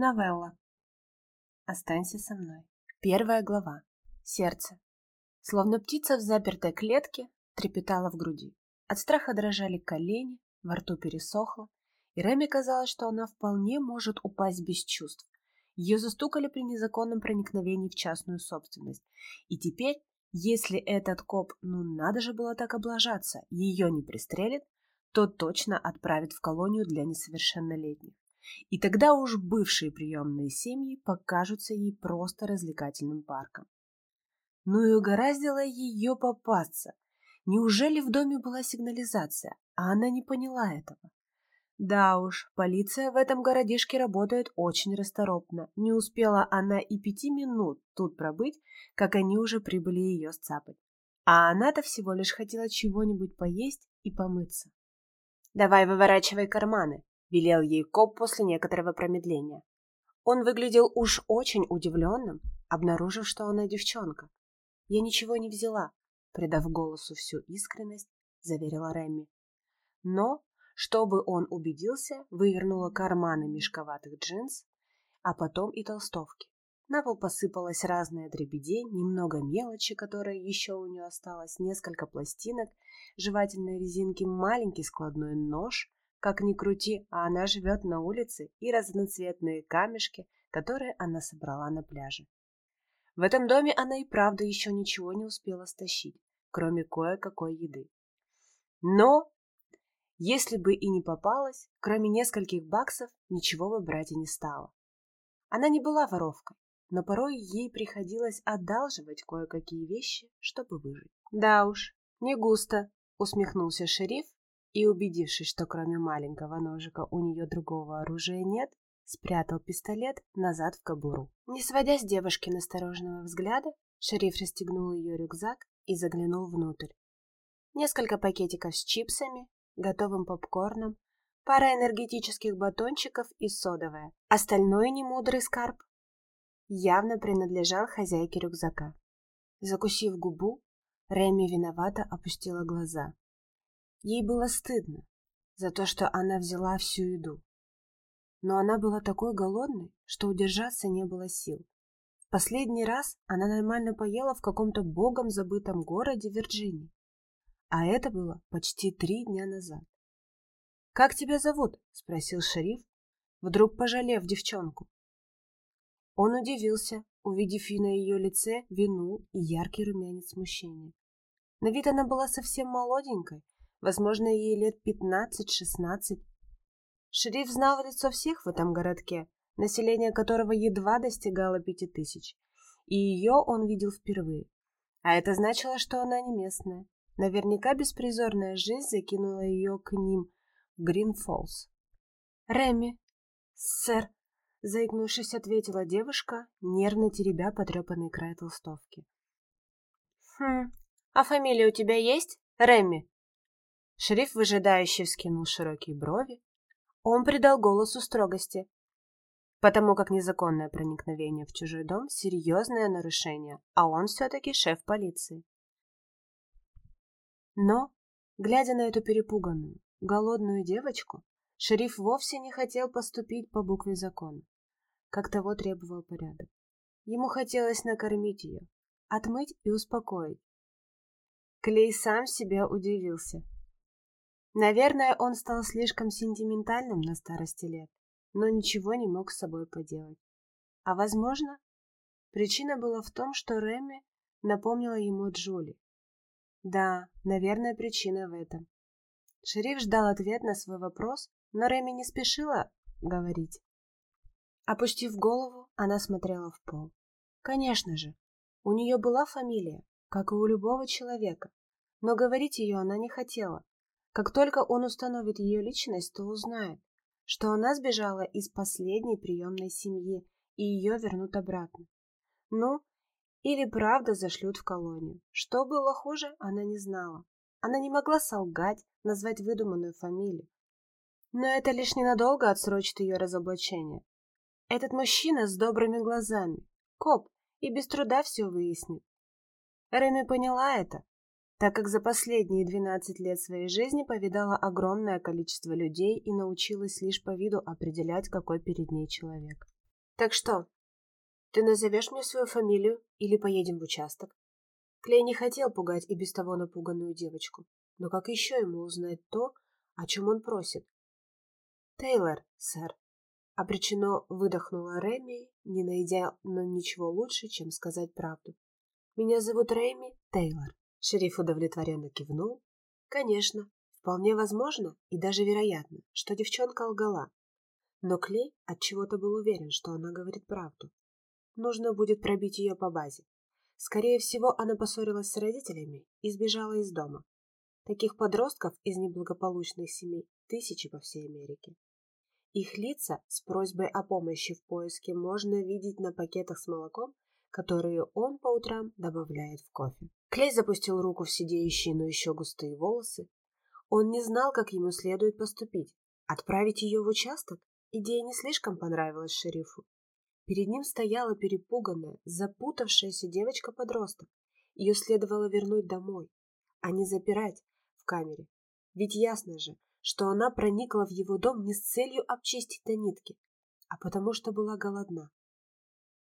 Новелла. Останься со мной. Первая глава. Сердце. Словно птица в запертой клетке трепетала в груди. От страха дрожали колени, во рту пересохло, и Реми казалось, что она вполне может упасть без чувств. Ее застукали при незаконном проникновении в частную собственность. И теперь, если этот коп, ну надо же было так облажаться, ее не пристрелит, то точно отправит в колонию для несовершеннолетних. И тогда уж бывшие приемные семьи покажутся ей просто развлекательным парком. Ну и угораздило ее попасться. Неужели в доме была сигнализация, а она не поняла этого? Да уж, полиция в этом городишке работает очень расторопно. Не успела она и пяти минут тут пробыть, как они уже прибыли ее сцапать. А она-то всего лишь хотела чего-нибудь поесть и помыться. «Давай выворачивай карманы», — велел ей коп после некоторого промедления. Он выглядел уж очень удивленным, обнаружив, что она девчонка. «Я ничего не взяла», — придав голосу всю искренность, заверила Рэмми. Но, чтобы он убедился, вывернула карманы мешковатых джинс, а потом и толстовки. На пол посыпалась разная дребедень, немного мелочи, которая еще у нее осталась, несколько пластинок, жевательной резинки, маленький складной нож, как ни крути, а она живет на улице, и разноцветные камешки, которые она собрала на пляже. В этом доме она и правда еще ничего не успела стащить, кроме кое-какой еды. Но, если бы и не попалась, кроме нескольких баксов, ничего бы брать и не стала. Она не была воровкой, но порой ей приходилось одалживать кое-какие вещи, чтобы выжить. «Да уж, не густо», — усмехнулся шериф, и, убедившись, что кроме маленького ножика у нее другого оружия нет, спрятал пистолет назад в кобуру. Не сводя с девушки настороженного взгляда, шериф расстегнул ее рюкзак и заглянул внутрь. Несколько пакетиков с чипсами, готовым попкорном, пара энергетических батончиков и содовая. Остальной немудрый скарб явно принадлежал хозяйке рюкзака. Закусив губу, Реми виновато опустила глаза. Ей было стыдно за то, что она взяла всю еду. Но она была такой голодной, что удержаться не было сил. В последний раз она нормально поела в каком-то богом забытом городе Вирджинии. А это было почти три дня назад. «Как тебя зовут?» — спросил шериф, вдруг пожалев девчонку. Он удивился, увидев на ее лице вину и яркий румянец смущения. На вид она была совсем молоденькой, Возможно, ей лет пятнадцать-шестнадцать. Шериф знал лицо всех в этом городке, население которого едва достигало пяти тысяч. И ее он видел впервые. А это значило, что она не местная. Наверняка беспризорная жизнь закинула ее к ним в Гринфоллс. «Рэмми!» «Сэр!» — заикнувшись, ответила девушка, нервно теребя потрепанный край толстовки. «Хм, а фамилия у тебя есть? Рэмми?» Шериф выжидающе вскинул широкие брови. Он придал голосу строгости, потому как незаконное проникновение в чужой дом — серьезное нарушение, а он все-таки шеф полиции. Но, глядя на эту перепуганную, голодную девочку, шериф вовсе не хотел поступить по букве закона, как того требовал порядок. Ему хотелось накормить ее, отмыть и успокоить. Клей сам себя удивился — Наверное, он стал слишком сентиментальным на старости лет, но ничего не мог с собой поделать. А возможно, причина была в том, что Рэмми напомнила ему Джули. Да, наверное, причина в этом. Шериф ждал ответ на свой вопрос, но Рэмми не спешила говорить. Опустив голову, она смотрела в пол. Конечно же, у нее была фамилия, как и у любого человека, но говорить ее она не хотела. Как только он установит ее личность, то узнает, что она сбежала из последней приемной семьи, и ее вернут обратно. Ну, или правда зашлют в колонию. Что было хуже, она не знала. Она не могла солгать, назвать выдуманную фамилию. Но это лишь ненадолго отсрочит ее разоблачение. Этот мужчина с добрыми глазами, коп, и без труда все выяснит. Реми поняла это, так как за последние 12 лет своей жизни повидала огромное количество людей и научилась лишь по виду определять, какой перед ней человек. Так что, ты назовешь мне свою фамилию или поедем в участок? Клей не хотел пугать и без того напуганную девочку, но как еще ему узнать то, о чем он просит? Тейлор, сэр. Обречено выдохнула Реми, не найдя но ничего лучше, чем сказать правду. Меня зовут Рэми Тейлор. Шериф удовлетворенно кивнул. Конечно, вполне возможно и даже вероятно, что девчонка лгала. Но Клей отчего-то был уверен, что она говорит правду. Нужно будет пробить ее по базе. Скорее всего, она поссорилась с родителями и сбежала из дома. Таких подростков из неблагополучных семей тысячи по всей Америке. Их лица с просьбой о помощи в поиске можно видеть на пакетах с молоком которые он по утрам добавляет в кофе. Клей запустил руку в сидеющие, но еще густые волосы. Он не знал, как ему следует поступить. Отправить ее в участок? Идея не слишком понравилась шерифу. Перед ним стояла перепуганная, запутавшаяся девочка-подросток. Ее следовало вернуть домой, а не запирать в камере. Ведь ясно же, что она проникла в его дом не с целью обчистить до нитки, а потому что была голодна.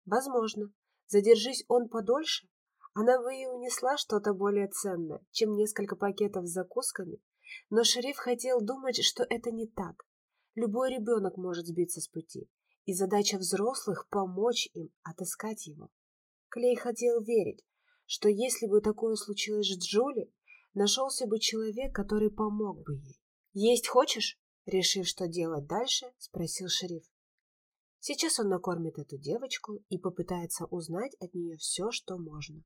Возможно, Задержись он подольше, она бы и унесла что-то более ценное, чем несколько пакетов с закусками, но шериф хотел думать, что это не так. Любой ребенок может сбиться с пути, и задача взрослых — помочь им отыскать его. Клей хотел верить, что если бы такое случилось с Джули, нашелся бы человек, который помог бы ей. «Есть хочешь?» — решив, что делать дальше, спросил шериф. Сейчас он накормит эту девочку и попытается узнать от нее все, что можно.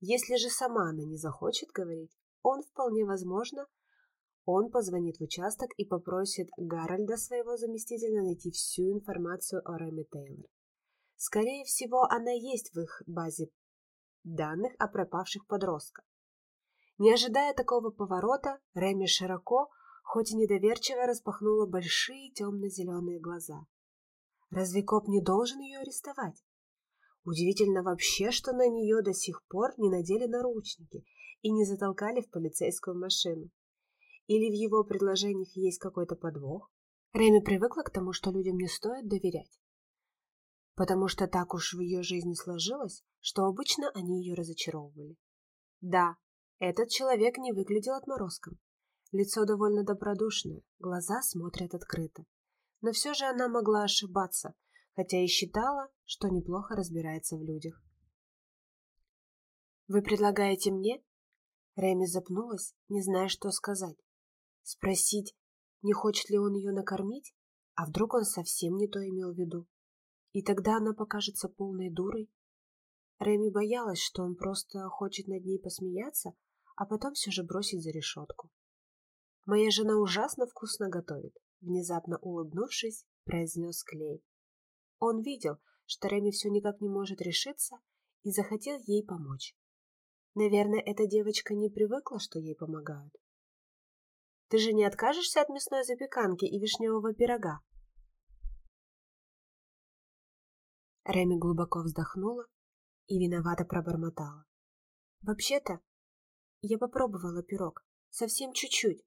Если же сама она не захочет говорить, он вполне возможно, он позвонит в участок и попросит Гарольда, своего заместителя, найти всю информацию о Рэме Тейлор. Скорее всего, она есть в их базе данных о пропавших подростках. Не ожидая такого поворота, Рэми широко, хоть и недоверчиво, распахнула большие темно-зеленые глаза. Разве коп не должен ее арестовать? Удивительно вообще, что на нее до сих пор не надели наручники и не затолкали в полицейскую машину. Или в его предложениях есть какой-то подвох? Реми привыкла к тому, что людям не стоит доверять. Потому что так уж в ее жизни сложилось, что обычно они ее разочаровывали. Да, этот человек не выглядел отморозком. Лицо довольно добродушное, глаза смотрят открыто но все же она могла ошибаться, хотя и считала, что неплохо разбирается в людях. «Вы предлагаете мне?» Реми запнулась, не зная, что сказать. Спросить, не хочет ли он ее накормить? А вдруг он совсем не то имел в виду? И тогда она покажется полной дурой? Реми боялась, что он просто хочет над ней посмеяться, а потом все же бросить за решетку. Моя жена ужасно вкусно готовит внезапно улыбнувшись, произнес Клей. Он видел, что Реми все никак не может решиться и захотел ей помочь. Наверное, эта девочка не привыкла, что ей помогают. Ты же не откажешься от мясной запеканки и вишневого пирога? Реми глубоко вздохнула и виновато пробормотала. Вообще-то, я попробовала пирог, совсем чуть-чуть,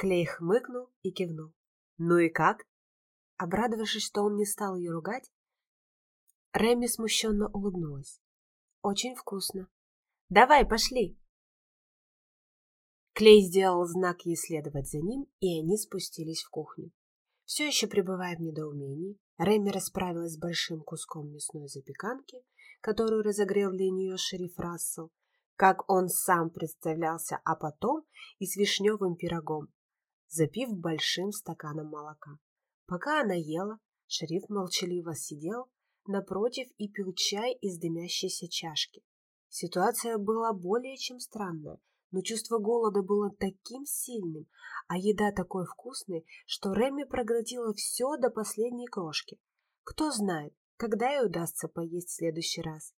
Клей хмыкнул и кивнул. «Ну и как?» Обрадовавшись, что он не стал ее ругать, Реми смущенно улыбнулась. «Очень вкусно. Давай, пошли!» Клей сделал знак ей следовать за ним, и они спустились в кухню. Все еще пребывая в недоумении, Реми расправилась с большим куском мясной запеканки, которую разогрел для нее шериф Рассел, как он сам представлялся, а потом и с вишневым пирогом, запив большим стаканом молока. Пока она ела, шериф молчаливо сидел напротив и пил чай из дымящейся чашки. Ситуация была более чем странная, но чувство голода было таким сильным, а еда такой вкусной, что Реми проглотила все до последней крошки. Кто знает, когда ей удастся поесть в следующий раз.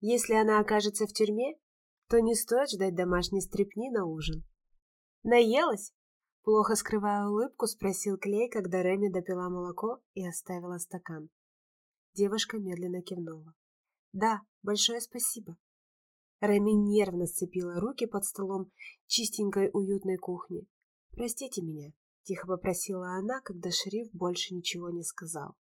Если она окажется в тюрьме, то не стоит ждать домашней стрепни на ужин. Наелась? Плохо скрывая улыбку, спросил Клей, когда Реми допила молоко и оставила стакан. Девушка медленно кивнула. «Да, большое спасибо». Реми нервно сцепила руки под столом чистенькой уютной кухни. «Простите меня», — тихо попросила она, когда шериф больше ничего не сказал.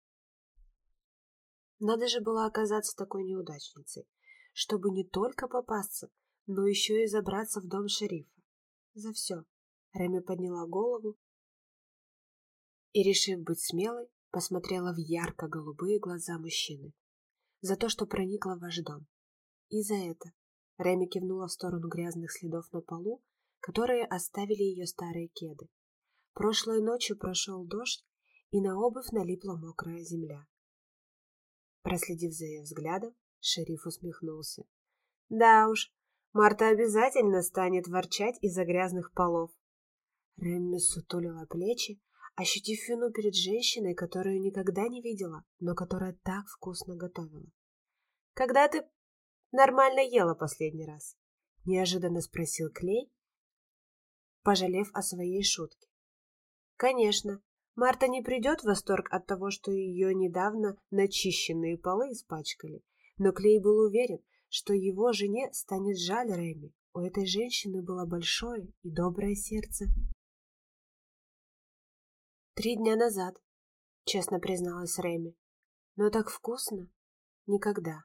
Надо же было оказаться такой неудачницей, чтобы не только попасться, но еще и забраться в дом шерифа. За все. Реми подняла голову и, решив быть смелой, посмотрела в ярко-голубые глаза мужчины. За то, что проникла в ваш дом. И за это. Реми кивнула в сторону грязных следов на полу, которые оставили ее старые кеды. Прошлой ночью прошел дождь, и на обувь налипла мокрая земля. Проследив за ее взглядом, шериф усмехнулся. Да уж, Марта обязательно станет ворчать из-за грязных полов. Рэмми сутулила плечи, ощутив вину перед женщиной, которую никогда не видела, но которая так вкусно готовила. «Когда ты нормально ела последний раз?» — неожиданно спросил Клей, пожалев о своей шутке. «Конечно, Марта не придет в восторг от того, что ее недавно начищенные полы испачкали, но Клей был уверен, что его жене станет жаль Рэми. У этой женщины было большое и доброе сердце. «Три дня назад», — честно призналась Рэми. «Но так вкусно? Никогда».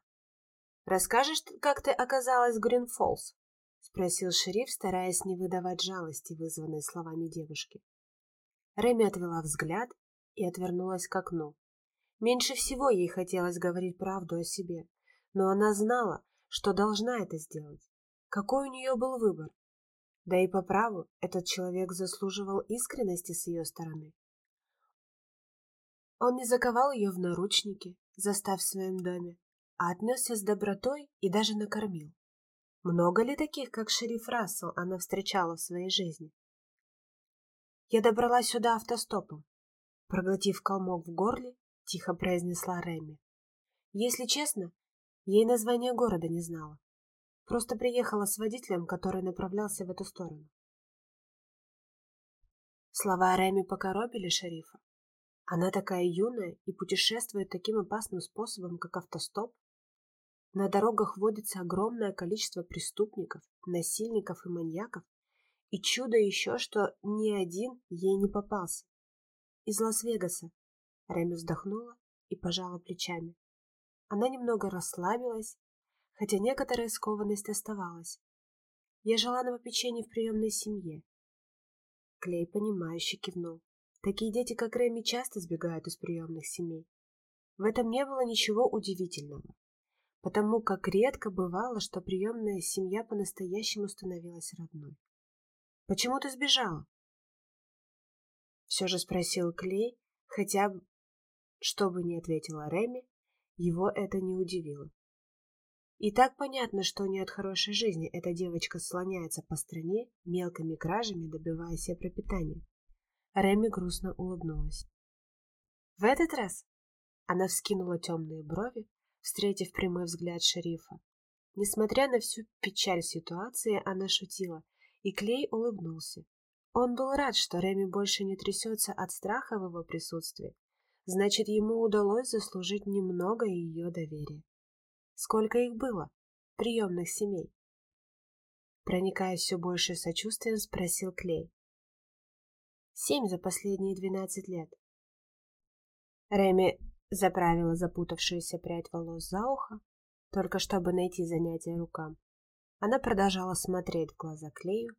«Расскажешь, как ты оказалась в Гринфоллс?» — спросил шериф, стараясь не выдавать жалости, вызванной словами девушки. Рэми отвела взгляд и отвернулась к окну. Меньше всего ей хотелось говорить правду о себе, но она знала, что должна это сделать. Какой у нее был выбор? Да и по праву этот человек заслуживал искренности с ее стороны. Он не заковал ее в наручники, застав в своем доме, а отнесся с добротой и даже накормил. Много ли таких, как шериф Рассел, она встречала в своей жизни? Я добралась сюда автостопом. Проглотив комок в горле, тихо произнесла Реми. Если честно, ей название города не знала. Просто приехала с водителем, который направлялся в эту сторону. Слова Реми покоробили шерифа. Она такая юная и путешествует таким опасным способом, как автостоп. На дорогах водится огромное количество преступников, насильников и маньяков, и чудо еще, что ни один ей не попался. Из Лас-Вегаса. Рэми вздохнула и пожала плечами. Она немного расслабилась, хотя некоторая скованность оставалась. Я жила на попечении в приемной семье. Клей, понимающе кивнул. Такие дети, как Рэми, часто сбегают из приемных семей. В этом не было ничего удивительного, потому как редко бывало, что приемная семья по-настоящему становилась родной. Почему ты сбежала? Все же спросил Клей, хотя, что бы ни ответила Реми, его это не удивило. И так понятно, что не от хорошей жизни эта девочка слоняется по стране, мелкими кражами добивая себе пропитание. Реми грустно улыбнулась. В этот раз она вскинула темные брови, встретив прямой взгляд шерифа. Несмотря на всю печаль ситуации, она шутила и Клей улыбнулся. Он был рад, что Реми больше не трясется от страха в его присутствии. Значит, ему удалось заслужить немного ее доверия. Сколько их было? Приемных семей. Проникая все больше сочувствием, спросил Клей. Семь за последние двенадцать лет. Реми заправила запутавшуюся прядь волос за ухо, только чтобы найти занятие рукам. Она продолжала смотреть в глаза Клею,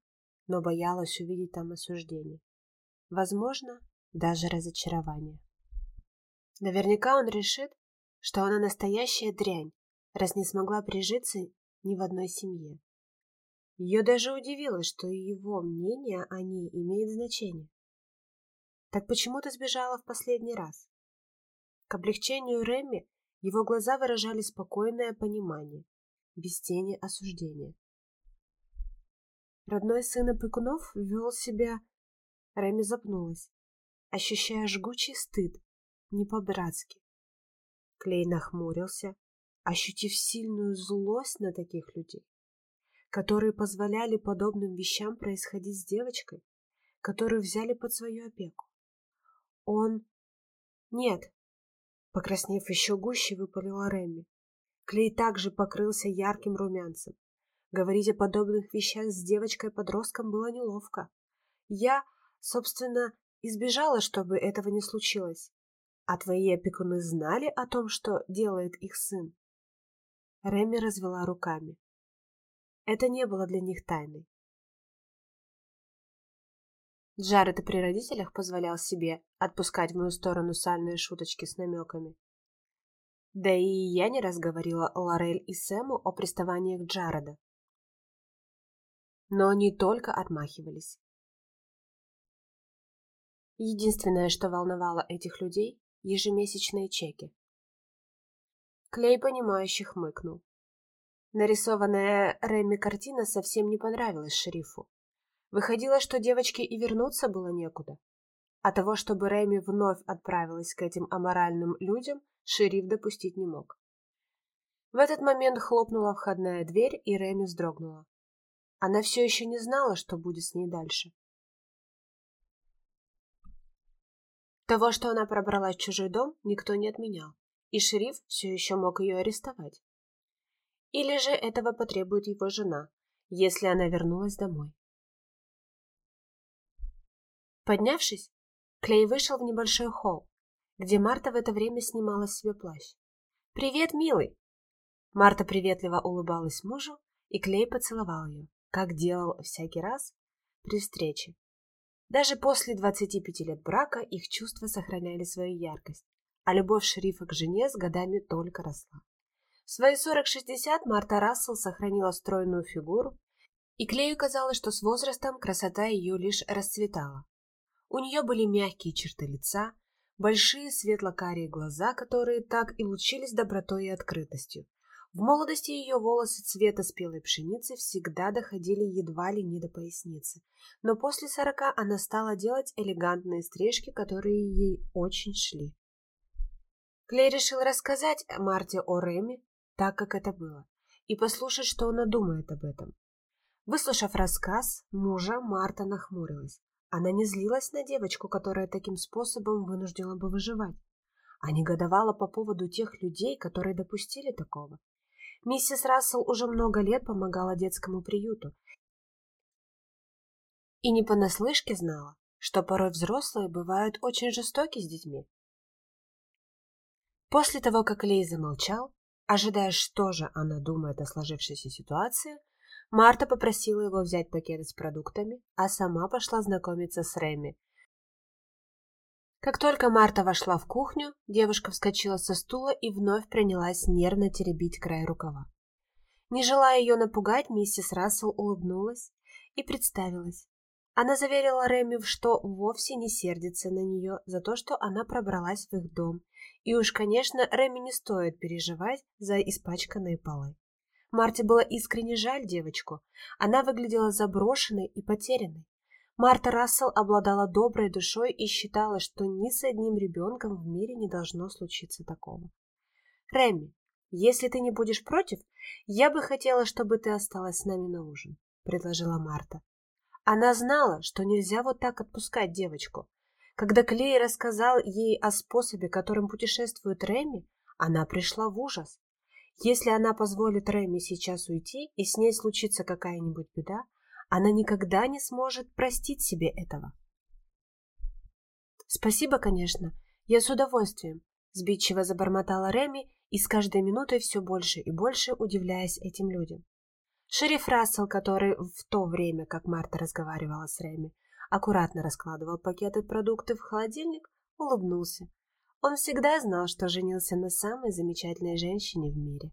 но боялась увидеть там осуждение. Возможно, даже разочарование. Наверняка он решит, что она настоящая дрянь, раз не смогла прижиться ни в одной семье. Ее даже удивило, что его мнение о ней имеет значение. Так почему ты сбежала в последний раз? К облегчению Рэмми его глаза выражали спокойное понимание, без тени осуждения. Родной сын Опекунов вел себя... Рэми запнулась, ощущая жгучий стыд, не по-братски. Клей нахмурился, ощутив сильную злость на таких людей, которые позволяли подобным вещам происходить с девочкой, которую взяли под свою опеку. Он... Нет, покраснев еще гуще, выпалила Рэмми. Клей также покрылся ярким румянцем. Говорить о подобных вещах с девочкой-подростком было неловко. Я, собственно, избежала, чтобы этого не случилось. А твои опекуны знали о том, что делает их сын? Реми развела руками. Это не было для них тайной. Джаред при родителях позволял себе отпускать в мою сторону сальные шуточки с намеками. Да и я не раз говорила Лорель и Сэму о приставаниях Джареда. Но они только отмахивались. Единственное, что волновало этих людей – ежемесячные чеки. Клей, понимающе хмыкнул. Нарисованная Рэмми картина совсем не понравилась шерифу. Выходило, что девочке и вернуться было некуда. А того, чтобы Рэмми вновь отправилась к этим аморальным людям, шериф допустить не мог. В этот момент хлопнула входная дверь, и Рэмми вздрогнула. Она все еще не знала, что будет с ней дальше. Того, что она пробралась в чужой дом, никто не отменял, и шериф все еще мог ее арестовать. Или же этого потребует его жена, если она вернулась домой. Поднявшись, Клей вышел в небольшой холл, где Марта в это время снимала с себе плащ. «Привет, милый!» Марта приветливо улыбалась мужу, и Клей поцеловал ее, как делал всякий раз при встрече. Даже после 25 лет брака их чувства сохраняли свою яркость, а любовь шерифа к жене с годами только росла. В свои 40-60 Марта Рассел сохранила стройную фигуру, и Клею казалось, что с возрастом красота ее лишь расцветала. У нее были мягкие черты лица, большие светло-карие глаза, которые так и лучились добротой и открытостью. В молодости ее волосы цвета спелой пшеницы всегда доходили едва ли не до поясницы, но после сорока она стала делать элегантные стрижки, которые ей очень шли. Клей решил рассказать Марте о Реме, так как это было, и послушать, что она думает об этом. Выслушав рассказ мужа, Марта нахмурилась. Она не злилась на девочку, которая таким способом вынуждена бы выживать, а негодовала по поводу тех людей, которые допустили такого. Миссис Рассел уже много лет помогала детскому приюту и не понаслышке знала, что порой взрослые бывают очень жестоки с детьми. После того, как Лей замолчал, ожидая, что же она думает о сложившейся ситуации, Марта попросила его взять пакеты с продуктами, а сама пошла знакомиться с Реми. Как только Марта вошла в кухню, девушка вскочила со стула и вновь принялась нервно теребить край рукава. Не желая ее напугать, миссис Рассел улыбнулась и представилась. Она заверила Реми, что вовсе не сердится на нее за то, что она пробралась в их дом, и уж, конечно, Реми не стоит переживать за испачканные полы. Марте было искренне жаль девочку. Она выглядела заброшенной и потерянной. Марта Рассел обладала доброй душой и считала, что ни с одним ребенком в мире не должно случиться такого. «Рэмми, если ты не будешь против, я бы хотела, чтобы ты осталась с нами на ужин», — предложила Марта. Она знала, что нельзя вот так отпускать девочку. Когда Клей рассказал ей о способе, которым путешествует Рэмми, она пришла в ужас. Если она позволит Рэмми сейчас уйти, и с ней случится какая-нибудь беда, она никогда не сможет простить себе этого. «Спасибо, конечно. Я с удовольствием», — сбитчиво забормотала Рэмми и с каждой минутой все больше и больше удивляясь этим людям. Шериф Рассел, который в то время, как Марта разговаривала с Рэмми, аккуратно раскладывал пакеты продуктов в холодильник, улыбнулся. Он всегда знал, что женился на самой замечательной женщине в мире.